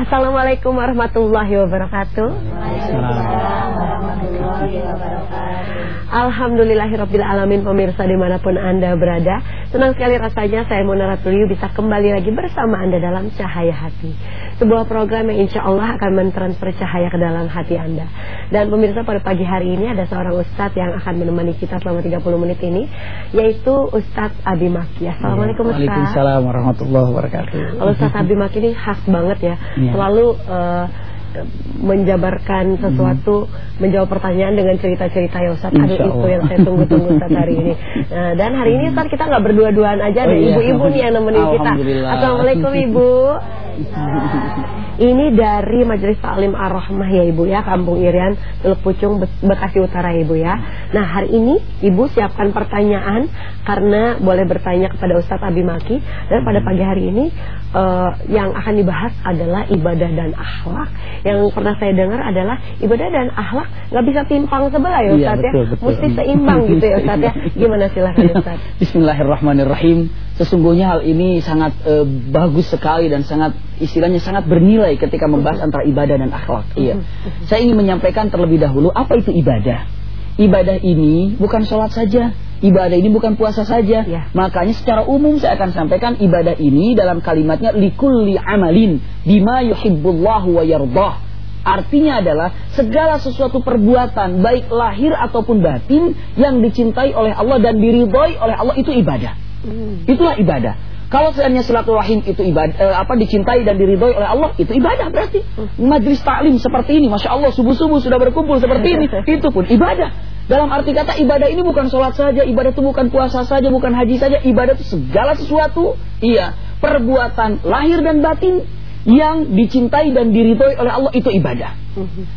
Assalamualaikum warahmatullahi wabarakatuh. Alhamdulillahirabbil alamin pemirsa di mana pun anda berada. Senang sekali rasanya saya Mona Ratuliu bisa kembali lagi bersama anda dalam Cahaya Hati. Sebuah program yang insya Allah akan mentransfer cahaya ke dalam hati anda. Dan pemirsa pada pagi hari ini ada seorang ustadz yang akan menemani kita selama 30 menit ini, yaitu Ustadz Abi Maki. Assalamualaikum Ustadz. Waalaikumsalam warahmatullahi wabarakatuh. Kalau Ustadz Abi Maki ini khas banget ya, Iya. selalu eh, menjabarkan sesuatu, menjawab pertanyaan dengan cerita-cerita ya Ustadz. Aduh itu yang saya tunggu-tunggu Ustadz hari ini. Nah, dan hari ini Ustadz kita nggak berdua-duaan aja, ada Oh, iya. ibu-ibu nih yang nemenin kita. Assalamualaikum Ibu. Ini dari Majelis Taklim Ar-Rahmah ya Ibu ya, Kampung Irian, Teluk Pucung, Be- Bekasi Utara Ibu ya. Nah hari ini Ibu siapkan pertanyaan karena boleh bertanya kepada Ustadz Abi Maki dan pada pagi hari ini eh, yang akan dibahas adalah ibadah dan akhlak. Yang pernah saya dengar adalah ibadah dan akhlak nggak bisa timpang sebelah ya Iya, Ustadz ya, betul, betul. mesti seimbang gitu ya Ustadz ya. Gimana silahkan Iya. Ustadz. Bismillahirrahmanirrahim. Sesungguhnya hal ini sangat eh, bagus sekali dan sangat istilahnya sangat bernilai ketika membahas antara ibadah dan akhlak. Iya. Saya ingin menyampaikan terlebih dahulu apa itu ibadah. Ibadah ini bukan sholat saja. Ibadah ini bukan puasa saja. Ya. Makanya secara umum saya akan sampaikan ibadah ini dalam kalimatnya likulli amalin bima yuhibbullahu wa yardah. Artinya adalah segala sesuatu perbuatan baik lahir ataupun batin yang dicintai oleh Allah dan diridhoi oleh Allah itu ibadah. Hmm. Itulah ibadah. Kalau seandainya silaturahim itu ibadah eh, apa dicintai dan diridhoi oleh Allah itu ibadah berarti. Majlis taklim seperti ini, masya Allah subuh subuh sudah berkumpul seperti ini, itu pun ibadah. Dalam arti kata ibadah ini bukan sholat saja, ibadah itu bukan puasa saja, bukan haji saja, ibadah itu segala sesuatu. Iya, perbuatan lahir dan batin yang dicintai dan diridhoi oleh Allah itu ibadah.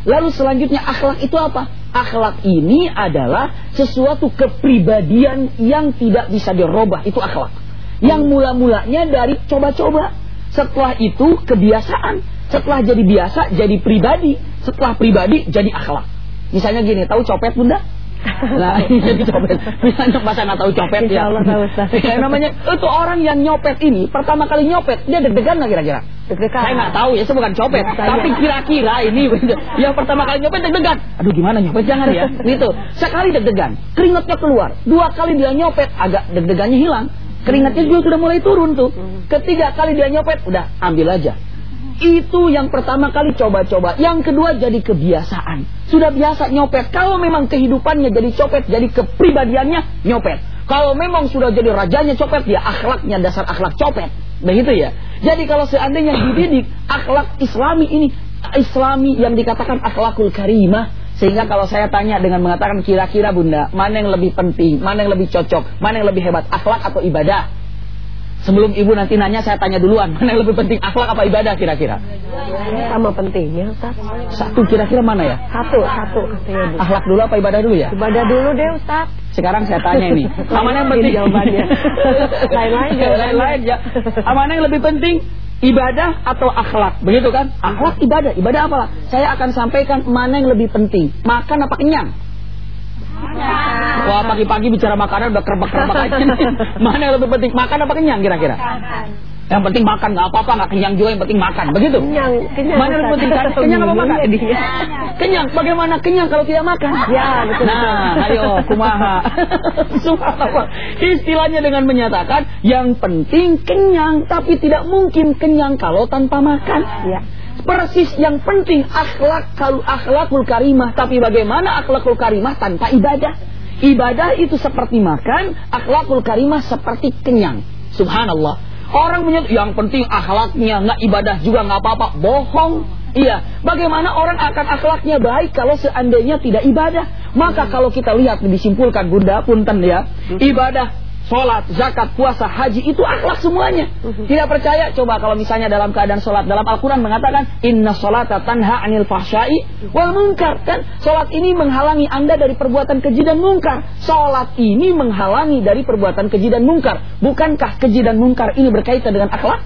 Lalu selanjutnya akhlak itu apa? Akhlak ini adalah sesuatu kepribadian yang tidak bisa dirubah, itu akhlak. Yang mula-mulanya dari coba-coba. Setelah itu kebiasaan. Setelah jadi biasa jadi pribadi. Setelah pribadi jadi akhlak. Misalnya gini, tahu copet bunda? Nah, jadi copet. Misalnya masa nggak tahu copet ya? Allah tahu. Ya, namanya itu orang yang nyopet ini pertama kali nyopet dia deg-degan nggak kira-kira? Deg-degan. Saya nggak tahu ya, saya bukan copet. Biasanya. Tapi kira-kira ini yang pertama kali nyopet deg-degan. Aduh gimana nyopet jangan ya. Gitu. Sekali deg-degan, keringatnya keluar. Dua kali dia nyopet, agak deg-degannya hilang. Keringatnya juga sudah mulai turun tuh. Ketiga kali dia nyopet, udah ambil aja. Itu yang pertama kali coba-coba. Yang kedua jadi kebiasaan. Sudah biasa nyopet. Kalau memang kehidupannya jadi copet, jadi kepribadiannya nyopet. Kalau memang sudah jadi rajanya copet, ya akhlaknya dasar akhlak copet. Begitu ya. Jadi kalau seandainya dididik akhlak Islami ini Islami yang dikatakan akhlakul karimah sehingga kalau saya tanya dengan mengatakan kira-kira bunda mana yang lebih penting, mana yang lebih cocok, mana yang lebih hebat akhlak atau ibadah? Sebelum ibu nanti nanya saya tanya duluan mana yang lebih penting akhlak apa ibadah kira-kira? Sama pentingnya Ustaz. Satu kira-kira mana ya? Satu, satu katanya Bu. Akhlak dulu apa ibadah dulu ya? Ibadah dulu deh Ustaz. Sekarang saya tanya ini, mana yang penting jawabannya. Lain-lain. Lain-lain ya. Mana yang lebih penting? Ibadah atau akhlak? Begitu kan? Akhlak ibadah. Ibadah apa? Saya akan sampaikan mana yang lebih penting. Makan apa kenyang? Wah pagi-pagi bicara makanan udah kerbak-kerbak aja. Mana yang lebih penting? Makan apa kenyang kira-kira? Yang penting makan nggak apa-apa nggak kenyang juga yang penting makan begitu. Kenyang, kenyang. Mana yang penting kan? Kenyang apa makan? Jadinya. Kenyang. Bagaimana kenyang kalau tidak makan? Ya, betul, Nah, ayo kumaha. Subhanallah. Istilahnya dengan menyatakan yang penting kenyang tapi tidak mungkin kenyang kalau tanpa makan. Ya. Persis yang penting akhlak kalau akhlakul karimah tapi bagaimana akhlakul karimah tanpa ibadah? Ibadah itu seperti makan, akhlakul karimah seperti kenyang. Subhanallah. Orang punya yang penting akhlaknya nggak ibadah juga nggak apa-apa. Bohong. Iya. Bagaimana orang akan akhlaknya baik kalau seandainya tidak ibadah? Maka kalau kita lihat disimpulkan Bunda punten ya, ibadah Sholat, zakat, puasa, haji itu akhlak semuanya. Tidak percaya? Coba kalau misalnya dalam keadaan sholat. Dalam Al-Quran mengatakan, Inna sholata tanha anil fahsyai wal munkar. Kan sholat ini menghalangi anda dari perbuatan keji dan mungkar. Sholat ini menghalangi dari perbuatan keji dan mungkar. Bukankah keji dan mungkar ini berkaitan dengan akhlak?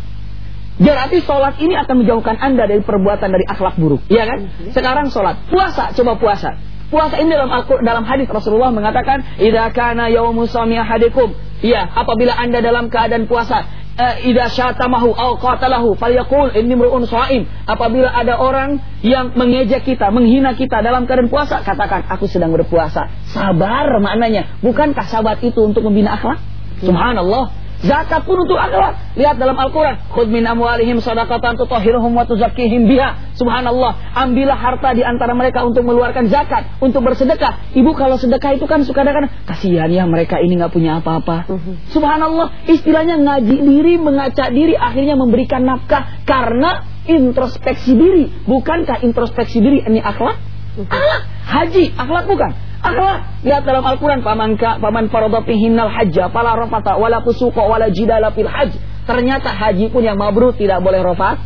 Berarti sholat ini akan menjauhkan anda dari perbuatan dari akhlak buruk. Iya kan? Sekarang sholat. Puasa, coba puasa. Puasa ini dalam Al dalam hadis Rasulullah mengatakan, "Idza kana yaumu sami ahadikum." Iya, apabila Anda dalam keadaan puasa, eh, idza syatamahu aw qatalahu falyaqul inni mru'un shaim. Apabila ada orang yang mengejek kita, menghina kita dalam keadaan puasa, katakan aku sedang berpuasa. Sabar maknanya. Bukankah sahabat itu untuk membina akhlak? Subhanallah. Zakat pun untuk akhlak. Lihat dalam Al-Quran. Khud min amwalihim sadaqatan tutahhiruhum wa tuzakkihim biha. Subhanallah. Ambillah harta di antara mereka untuk mengeluarkan zakat. Untuk bersedekah. Ibu kalau sedekah itu kan suka kadang kasihan ya mereka ini nggak punya apa-apa. Mhm. Subhanallah. Istilahnya ngaji diri, mengaca diri. Akhirnya memberikan nafkah. Karena introspeksi diri. Bukankah introspeksi diri ini akhlak? Mhm. Akhlak. Haji. Akhlak bukan? Akhlak. Lihat dalam Al-Quran. Paman, ka, paman faradatihinnal hajja. Fala rafata. Wala kusuko. Wala jidala fil hajj. Ternyata haji pun yang mabrur tidak boleh rofat.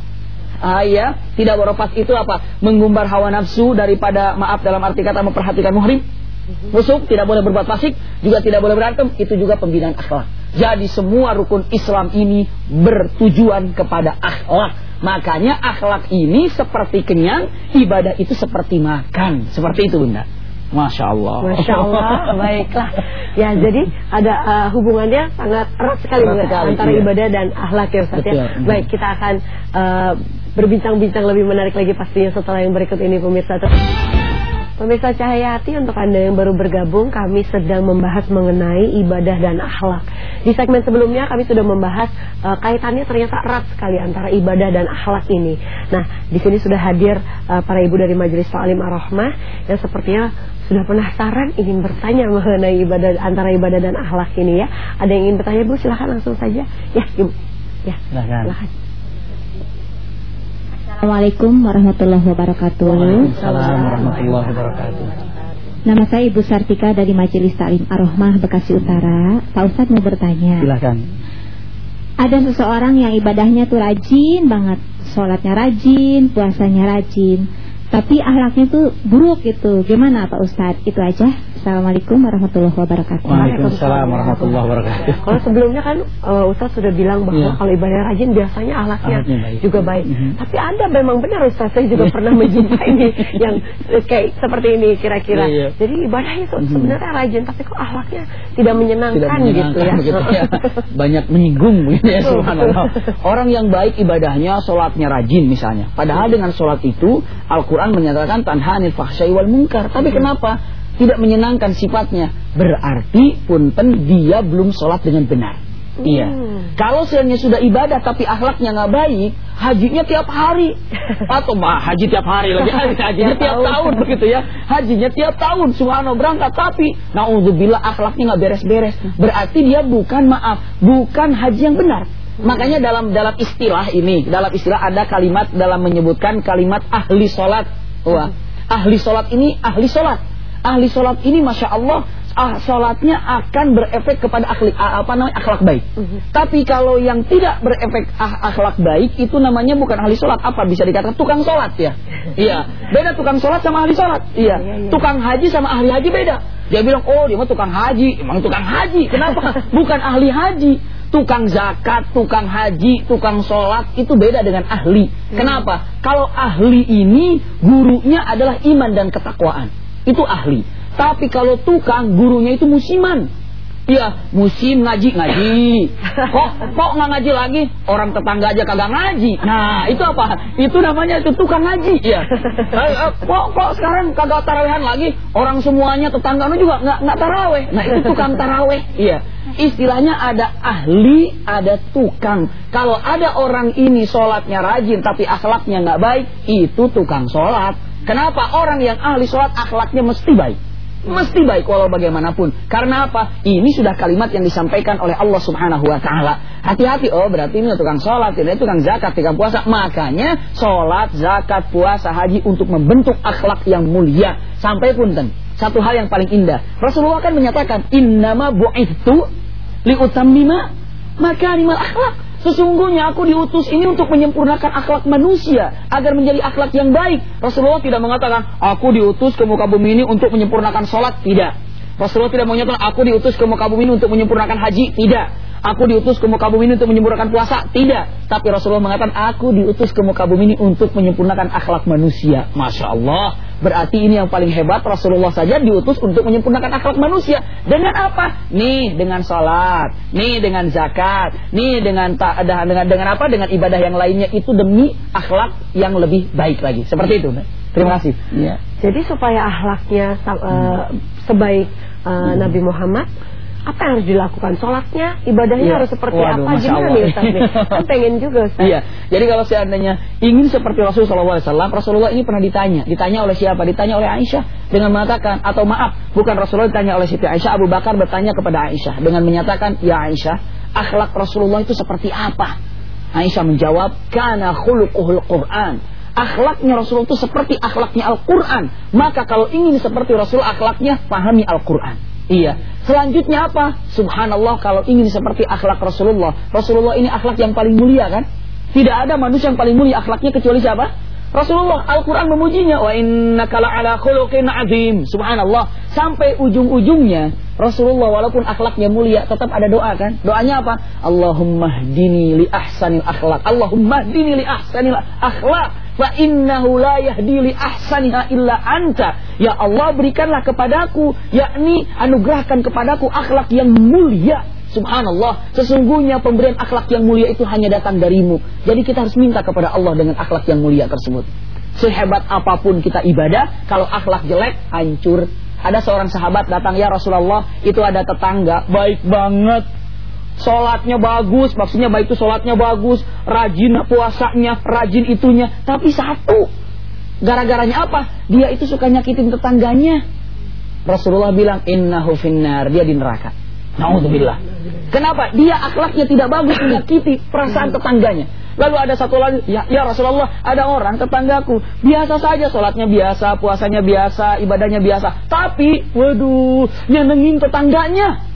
Ah, ya. Tidak berofat itu apa? Menggumbar hawa nafsu daripada maaf dalam arti kata memperhatikan muhrim. Musuh tidak boleh berbuat fasik, juga tidak boleh berantem, itu juga pembinaan akhlak. Jadi semua rukun Islam ini bertujuan kepada akhlak. Makanya akhlak ini seperti kenyang, ibadah itu seperti makan. Seperti itu Bunda. Masya Allah. Masya Allah, baiklah. Ya, jadi ada uh, hubungannya sangat erat sekali, erat sekali antara iya. ibadah dan akhlak ya Ustaz ya. Baik, kita akan uh, berbincang-bincang lebih menarik lagi pastinya setelah yang berikut ini pemirsa. Pemirsa Cahayati untuk Anda yang baru bergabung kami sedang membahas mengenai ibadah dan akhlak. Di segmen sebelumnya kami sudah membahas uh, kaitannya ternyata erat sekali antara ibadah dan akhlak ini. Nah, di sini sudah hadir uh, para ibu dari Majelis Ta'lim Ar-Rahmah yang sepertinya sudah penasaran ingin bertanya mengenai ibadah antara ibadah dan akhlak ini ya. Ada yang ingin bertanya Bu silahkan langsung saja. Ya, Ibu. Ya, silahkan. silahkan. Assalamualaikum warahmatullahi wabarakatuh. Waalaikumsalam warahmatullahi wabarakatuh. Nama saya Ibu Sartika dari Majelis Taklim Ar-Rahmah Bekasi Utara. Pak Ustadz mau bertanya. Silakan. Ada seseorang yang ibadahnya tuh rajin banget, sholatnya rajin, puasanya rajin, tapi ahlaknya tuh buruk gitu. Gimana Pak Ustadz? Itu aja. Assalamualaikum warahmatullahi wabarakatuh. Waalaikumsalam warahmatullahi wabarakatuh. Kalau sebelumnya kan uh, Ustaz sudah bilang bahwa ya. kalau ibadah rajin biasanya ahlaknya baik. juga baik. Mm -hmm. Tapi ada memang benar Ustaz saya juga ya. pernah menjumpai ini yang kayak seperti ini kira-kira. Ya, ya. Jadi ibadahnya itu mm -hmm. sebenarnya rajin tapi kok ahlaknya tidak menyenangkan, tidak menyenangkan gitu ya. Gitu ya. Banyak menyinggung ya subhanallah. Orang yang baik ibadahnya sholatnya rajin misalnya. Padahal dengan sholat itu Al-Qur'an menyatakan tanha anil fahsyai wal munkar. Tapi kenapa? Tidak menyenangkan sifatnya, berarti punten dia belum sholat dengan benar. Hmm. Iya. Kalau seandainya sudah ibadah tapi akhlaknya nggak baik, hajinya tiap hari atau mah haji tiap hari lagi hajinya tiap tahun begitu ya. Hajinya tiap tahun subhanallah berangkat tapi naudzubillah akhlaknya nggak beres-beres. Berarti dia bukan maaf, bukan haji yang benar. Makanya dalam dalam istilah ini, dalam istilah ada kalimat dalam menyebutkan kalimat ahli sholat. Wah, ahli sholat ini ahli sholat ahli sholat ini masya Allah ah, sholatnya akan berefek kepada akhlak ah, apa namanya akhlak baik. Uh mhm. -huh. Tapi kalau yang tidak berefek ah, akhlak baik itu namanya bukan ahli sholat apa bisa dikatakan tukang sholat ya. iya beda tukang sholat sama ahli sholat. Iya, iya, iya. tukang haji sama ahli haji beda. Dia bilang oh dia mah tukang haji, emang tukang haji. Kenapa? bukan ahli haji. Tukang zakat, tukang haji, tukang sholat itu beda dengan ahli. Hmm. Kenapa? Kalau ahli ini gurunya adalah iman dan ketakwaan itu ahli. Tapi kalau tukang gurunya itu musiman. Iya, musim ngaji ngaji. Kok kok nggak ngaji lagi? Orang tetangga aja kagak ngaji. Nah, itu apa? Itu namanya itu tukang ngaji. Iya. Eh, eh, kok kok sekarang kagak tarawehan lagi? Orang semuanya tetangga lu juga nggak nggak taraweh. Nah, itu tukang taraweh. Iya. Istilahnya ada ahli, ada tukang. Kalau ada orang ini sholatnya rajin tapi akhlaknya nggak baik, itu tukang sholat. Kenapa orang yang ahli sholat akhlaknya mesti baik? Mesti baik walau bagaimanapun. Karena apa? Ini sudah kalimat yang disampaikan oleh Allah Subhanahu wa taala. Hati-hati oh berarti ini tukang sholat, ini tukang zakat, tukang puasa. Makanya sholat, zakat, puasa, haji untuk membentuk akhlak yang mulia. Sampai punten. Satu hal yang paling indah. Rasulullah kan menyatakan, "Innama bu'ithu liutammima makarimal akhlak." Sesungguhnya aku diutus ini untuk menyempurnakan akhlak manusia agar menjadi akhlak yang baik. Rasulullah tidak mengatakan aku diutus ke muka bumi ini untuk menyempurnakan sholat. Tidak. Rasulullah tidak menyatakan aku diutus ke muka bumi ini untuk menyempurnakan haji. Tidak. Aku diutus ke muka bumi ini untuk menyempurnakan puasa. Tidak. Tapi Rasulullah mengatakan aku diutus ke muka bumi ini untuk menyempurnakan akhlak manusia. Masya Allah. Berarti ini yang paling hebat Rasulullah saja diutus untuk menyempurnakan akhlak manusia. Dengan apa? Nih dengan salat, nih dengan zakat, nih dengan ta dengan dengan apa? Dengan ibadah yang lainnya itu demi akhlak yang lebih baik lagi. Seperti itu. Terima kasih. Ya. Jadi supaya akhlaknya uh, sebaik uh, hmm. Nabi Muhammad apa yang harus dilakukan? Sholatnya, ibadahnya ya. harus seperti Waduh, apa? Gimana nih Ustaz? kan pengen juga Ustaz. Iya, jadi kalau seandainya ingin seperti Rasulullah SAW, Rasulullah ini pernah ditanya. Ditanya oleh siapa? Ditanya oleh Aisyah dengan mengatakan, atau maaf, bukan Rasulullah ditanya oleh Siti Aisyah, Abu Bakar bertanya kepada Aisyah dengan menyatakan, Ya Aisyah, akhlak Rasulullah itu seperti apa? Aisyah menjawab, Kana khuluquhul Qur'an. Akhlaknya Rasulullah itu seperti akhlaknya Al-Quran. Maka kalau ingin seperti Rasul akhlaknya, pahami Al-Quran. Iya. Selanjutnya apa? Subhanallah kalau ingin seperti akhlak Rasulullah. Rasulullah ini akhlak yang paling mulia kan? Tidak ada manusia yang paling mulia akhlaknya kecuali siapa? Rasulullah Al-Quran memujinya wa innaka ala khuluqin azim subhanallah sampai ujung-ujungnya Rasulullah walaupun akhlaknya mulia tetap ada doa kan doanya apa Allahumma hdini li ahsanil akhlak Allahumma hdini li ahsanil akhlak fa innahu la yahdi ahsaniha illa anta ya Allah berikanlah kepadaku yakni anugerahkan kepadaku akhlak yang mulia Subhanallah, sesungguhnya pemberian akhlak yang mulia itu hanya datang darimu. Jadi kita harus minta kepada Allah dengan akhlak yang mulia tersebut. Sehebat apa pun kita ibadah, kalau akhlak jelek, hancur. Ada seorang sahabat datang, ya Rasulullah, itu ada tetangga, baik banget. Sholatnya bagus, maksudnya baik itu sholatnya bagus, rajin puasanya, rajin itunya. Tapi satu, gara-garanya apa? Dia itu suka nyakitin tetangganya. Rasulullah bilang, innahu finnar, dia di neraka. Naudzubillah. Kenapa? Dia akhlaknya tidak bagus menyakiti perasaan tetangganya. Lalu ada satu lagi, ya, ya Rasulullah, ada orang tetanggaku biasa saja sholatnya biasa, puasanya biasa, ibadahnya biasa, tapi, waduh, nyenengin tetangganya.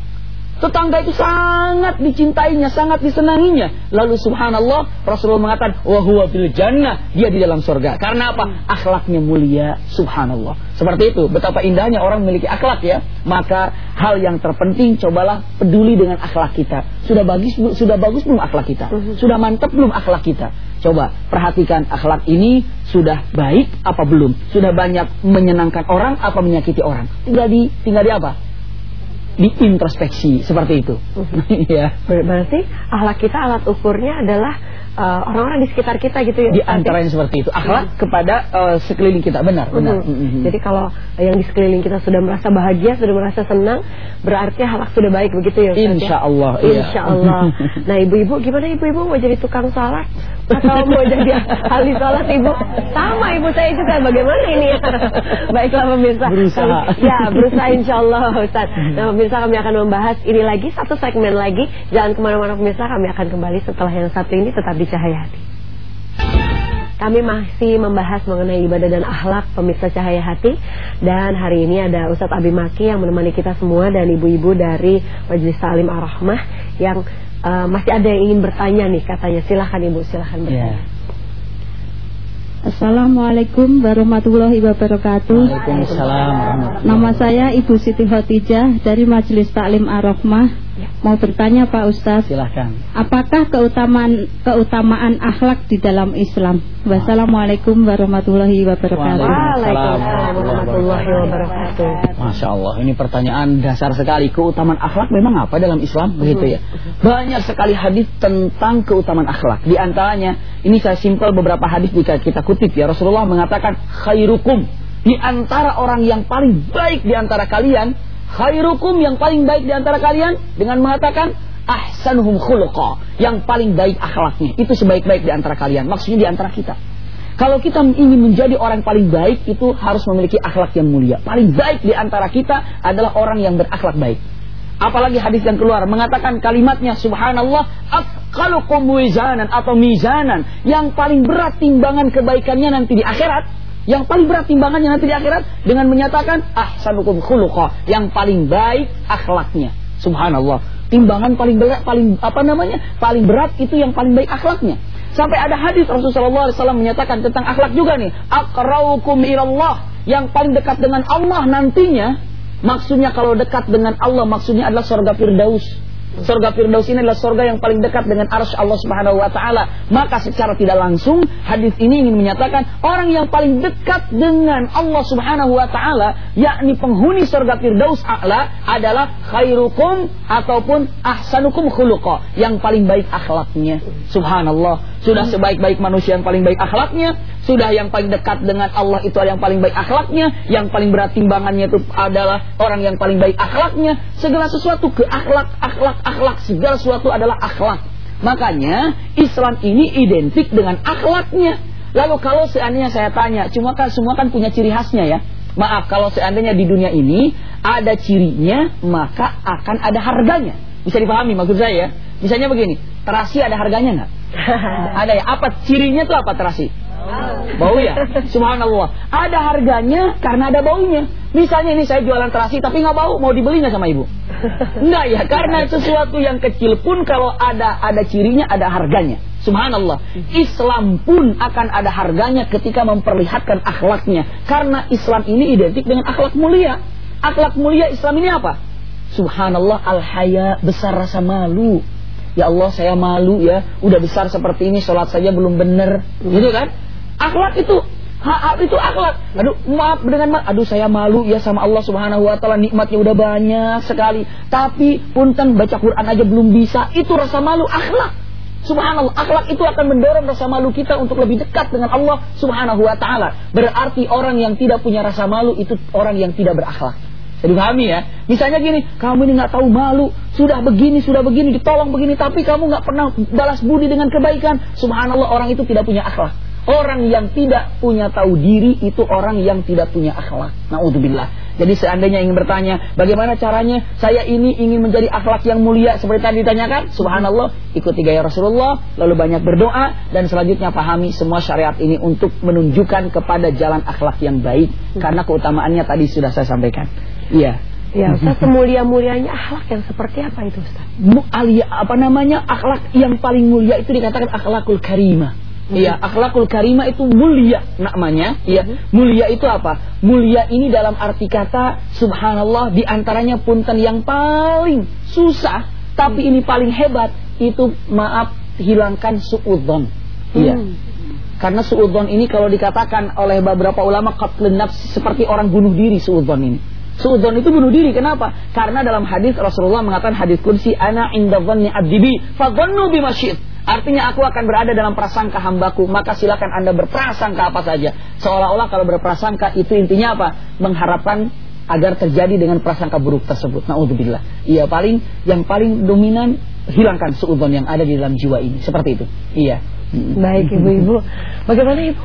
Tetangga itu sangat dicintainya, sangat disenanginya. Lalu subhanallah, Rasulullah mengatakan, wa huwa fil jannah, dia di dalam surga. Karena apa? Akhlaknya mulia, subhanallah. Seperti itu, betapa indahnya orang memiliki akhlak ya. Maka hal yang terpenting cobalah peduli dengan akhlak kita. Sudah bagus sudah bagus belum akhlak kita? Sudah mantap belum akhlak kita? Coba perhatikan akhlak ini sudah baik apa belum? Sudah banyak menyenangkan orang apa menyakiti orang? Tinggal di tinggal di apa? Diintrospeksi seperti itu. ya. Berarti ahlak kita alat ukurnya adalah uh, orang-orang uh, di sekitar kita gitu ya. Di antara yang seperti itu. Akhlak hmm. kepada uh, sekeliling kita benar, benar. Hmm. Hmm. Jadi kalau yang di sekeliling kita sudah merasa bahagia, sudah merasa senang, berarti akhlak sudah baik begitu ya. ya? Insya Allah. Iya. Insya Allah. nah ibu-ibu gimana ibu-ibu mau jadi tukang salat atau mau jadi ahli salat ibu? Sama ibu saya juga. Bagaimana ini? Baiklah pemirsa. Berusaha. Ya berusaha Insya Allah Ustaz. Nah pemirsa kami akan membahas ini lagi satu segmen lagi. Jangan ke mana-mana pemirsa kami akan kembali setelah yang satu ini tetap di Cahaya Hati. Kami masih membahas mengenai ibadah dan akhlak pemirsa Cahaya Hati dan hari ini ada Ustadz Abi Maki yang menemani kita semua dan ibu-ibu dari Majelis Salim Ar-Rahmah yang uh, masih ada yang ingin bertanya nih katanya silahkan ibu silahkan bertanya. Yeah. Assalamualaikum warahmatullahi wabarakatuh. Waalaikumsalam Nama saya Ibu Siti Khotijah dari Majelis Taklim Ar-Rahmah Mau bertanya Pak Ustaz? Silahkan. Apakah keutamaan keutamaan akhlak di dalam Islam? Wassalamualaikum warahmatullahi wabarakatuh. Waalaikumsalam warahmatullahi wabarakatuh. Masya Allah ini pertanyaan dasar sekali. Keutamaan akhlak memang apa dalam Islam? Begitu ya. Banyak sekali hadis tentang keutamaan akhlak. Di antaranya Ini saya simpel beberapa hadis jika kita kutip ya. Rasulullah mengatakan Khairukum. Di antara orang yang paling baik di antara kalian khairukum yang paling baik di antara kalian dengan mengatakan ahsanuhum khuluqa, yang paling baik akhlaknya. Itu sebaik-baik di antara kalian. Maksudnya di antara kita. Kalau kita ingin menjadi orang paling baik itu harus memiliki akhlak yang mulia. Paling baik di antara kita adalah orang yang berakhlak baik. Apalagi hadis yang keluar mengatakan kalimatnya subhanallah afqalukum mizanan atau mizanan yang paling berat timbangan kebaikannya nanti di akhirat yang paling berat timbangannya nanti di akhirat dengan menyatakan ahsanukum khuluqa, yang paling baik akhlaknya. Subhanallah. Timbangan paling berat paling apa namanya? Paling berat itu yang paling baik akhlaknya. Sampai ada hadis Rasulullah SAW menyatakan tentang akhlak juga nih. Akraukum ilallah. Yang paling dekat dengan Allah nantinya. Maksudnya kalau dekat dengan Allah maksudnya adalah surga Firdaus. Surga Firdaus ini adalah surga yang paling dekat dengan arsy Allah Subhanahu wa taala. Maka secara tidak langsung hadis ini ingin menyatakan orang yang paling dekat dengan Allah Subhanahu wa taala yakni penghuni surga Firdaus a'la adalah khairukum ataupun ahsanukum khuluqa, yang paling baik akhlaknya. Subhanallah. Sudah sebaik-baik manusia yang paling baik akhlaknya, sudah yang paling dekat dengan Allah itu yang paling baik akhlaknya, yang paling berat timbangannya itu adalah orang yang paling baik akhlaknya. Segala sesuatu ke akhlak, akhlak, akhlak, segala sesuatu adalah akhlak. Makanya Islam ini identik dengan akhlaknya. Lalu kalau seandainya saya tanya, cuma kan semua kan punya ciri khasnya ya. Maaf kalau seandainya di dunia ini ada cirinya, maka akan ada harganya. Bisa dipahami maksud saya ya. Misalnya begini, terasi ada harganya nggak? ada ya. Apa cirinya tuh apa terasi? Bau ya? Subhanallah. Ada harganya karena ada baunya. Misalnya ini saya jualan terasi tapi nggak bau, mau dibeli nggak sama ibu? Enggak ya, karena sesuatu yang kecil pun kalau ada ada cirinya, ada harganya. Subhanallah. Islam pun akan ada harganya ketika memperlihatkan akhlaknya. Karena Islam ini identik dengan akhlak mulia. Akhlak mulia Islam ini apa? Subhanallah al-haya besar rasa malu. Ya Allah saya malu ya, udah besar seperti ini sholat saja belum benar, gitu kan? Akhlak itu hak itu akhlak. Aduh, maaf dengan ma aduh saya malu ya sama Allah Subhanahu wa taala nikmatnya udah banyak sekali. Tapi punten baca Quran aja belum bisa. Itu rasa malu akhlak. Subhanallah, akhlak itu akan mendorong rasa malu kita untuk lebih dekat dengan Allah Subhanahu wa taala. Berarti orang yang tidak punya rasa malu itu orang yang tidak berakhlak. Jadi pahami ya. Misalnya gini, kamu ini nggak tahu malu, sudah begini, sudah begini, ditolong begini, tapi kamu nggak pernah balas budi dengan kebaikan. Subhanallah, orang itu tidak punya akhlak. Orang yang tidak punya tahu diri itu orang yang tidak punya akhlak. Nauzubillah. Jadi seandainya ingin bertanya, bagaimana caranya saya ini ingin menjadi akhlak yang mulia seperti tadi ditanyakan? Subhanallah, ikuti gaya Rasulullah, lalu banyak berdoa dan selanjutnya pahami semua syariat ini untuk menunjukkan kepada jalan akhlak yang baik karena keutamaannya tadi sudah saya sampaikan. Iya. Ya, Ustaz, semulia-mulianya akhlak yang seperti apa itu, Ustaz? Mu'alia, apa namanya? Akhlak yang paling mulia itu dikatakan akhlakul karimah. Iya, akhlakul karimah itu mulia namanya. Iya, mulia itu apa? Mulia ini dalam arti kata subhanallah di antaranya punten yang paling susah tapi ini paling hebat itu maaf hilangkan suudzon. Iya. Hmm. Karena suudzon ini kalau dikatakan oleh beberapa ulama qatlun nafs seperti orang bunuh diri suudzon ini. Suudzon itu bunuh diri. Kenapa? Karena dalam hadis Rasulullah mengatakan hadis kursi ana inda dhanni abdi dhannu bima Artinya aku akan berada dalam prasangka hambaku, maka silakan Anda berprasangka apa saja. Seolah-olah kalau berprasangka itu intinya apa? Mengharapkan agar terjadi dengan prasangka buruk tersebut. Nauzubillah. Iya, paling yang paling dominan hilangkan suudzon yang ada di dalam jiwa ini. Seperti itu. Iya. Baik ibu-ibu. Bagaimana ibu?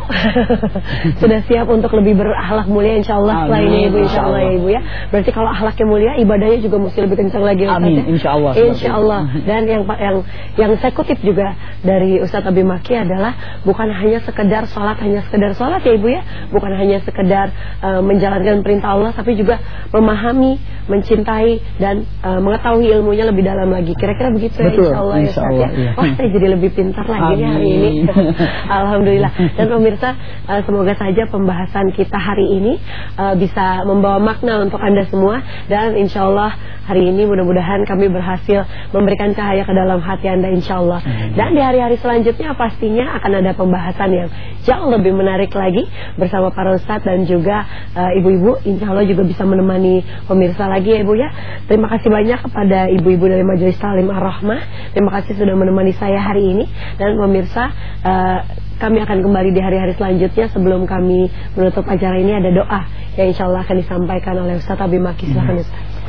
Sudah siap untuk lebih berakhlak mulia insya Allah setelah ini ibu insya Allah ya ibu ya. Berarti kalau akhlaknya mulia ibadahnya juga mesti lebih kencang lagi Amin ya? insya Allah Insya Allah. Dan yang yang yang saya kutip juga dari Ustadz Abi Maki adalah Bukan hanya sekedar sholat hanya sekedar sholat ya ibu ya. Bukan hanya sekedar uh, menjalankan perintah Allah Tapi juga memahami, mencintai dan uh, mengetahui ilmunya lebih dalam lagi. Kira-kira begitu Betul, ya insya Allah, insya Allah ya, ya. Wah saya jadi lebih pintar lagi hari ini Alhamdulillah. Dan pemirsa uh, semoga saja pembahasan kita hari ini uh, Bisa membawa makna untuk anda semua. Dan insya Allah hari ini mudah-mudahan kami berhasil Memberikan cahaya ke dalam hati anda insya Allah. Dan di hari-hari selanjutnya pastinya akan ada pembahasan yang jauh lebih menarik lagi Bersama para ustadz dan juga eh, ibu-ibu. Uh, Insya Allah juga bisa menemani pemirsa lagi ya ibu ya. Terima kasih banyak kepada ibu-ibu dari Majelis Talim Ar-Rahmah. Terima kasih sudah menemani saya hari ini. Dan pemirsa uh, kami akan kembali di hari-hari selanjutnya sebelum kami menutup acara ini. Ada doa yang insya Allah akan disampaikan oleh Ustaz Abi Maki. Silahkan Ustaz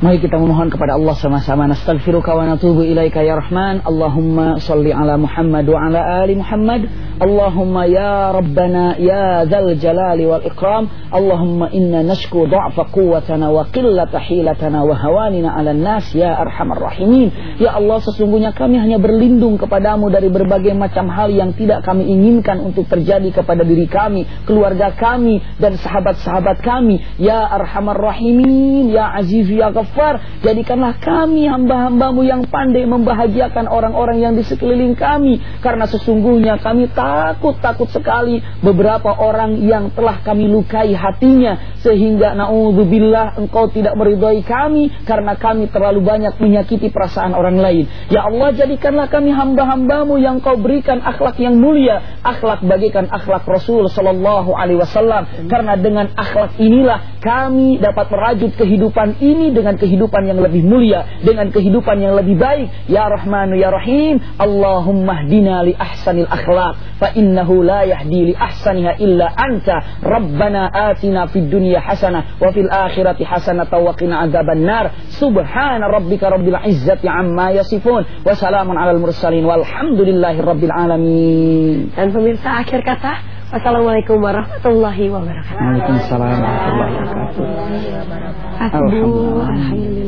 Mari kita memohon kepada Allah sama-sama nastaghfiruka wa natubu ilaika ya Rahman. Allahumma salli ala Muhammad wa ala ali Muhammad. Allahumma ya Rabbana ya dzal jalali wal ikram. Allahumma inna nashku dha'fa quwwatana wa qillata hilatana wa hawanina 'ala nas ya arhamar rahimin. Ya Allah sesungguhnya kami hanya berlindung kepadamu dari berbagai macam hal yang tidak kami inginkan untuk terjadi kepada diri kami, keluarga kami dan sahabat-sahabat kami. Ya arhamar rahimin, ya aziz ya ghafur istighfar. Jadikanlah kami hamba-hambamu yang pandai membahagiakan orang-orang yang di sekeliling kami. Karena sesungguhnya kami takut-takut sekali beberapa orang yang telah kami lukai hatinya. Sehingga na'udzubillah engkau tidak meridhai kami karena kami terlalu banyak menyakiti perasaan orang lain. Ya Allah jadikanlah kami hamba-hambamu yang kau berikan akhlak yang mulia. Akhlak bagikan akhlak Rasul Sallallahu Alaihi Wasallam. Karena dengan akhlak inilah kami dapat merajut kehidupan ini dengan kehidupan yang lebih mulia. Dengan kehidupan yang lebih baik. Ya Rahmanu Ya Rahim. Allahumma hdina li ahsanil akhlak. Fa innahu la yahdi li ahsaniha illa anta. Rabbana atina fid dunya hasanah. Wa fil akhirati hasanah wa qina adzaban nar. Subhana rabbika rabbil izzati amma yasifun. Wa salamun alal mursalin. Walhamdulillahi rabbil alamin. Dan pemirsa akhir kata, Wassalamualaikum warahmatullahi wabarakatuh. Waalaikumsalam warahmatullahi wabarakatuh. Alhamdulillah.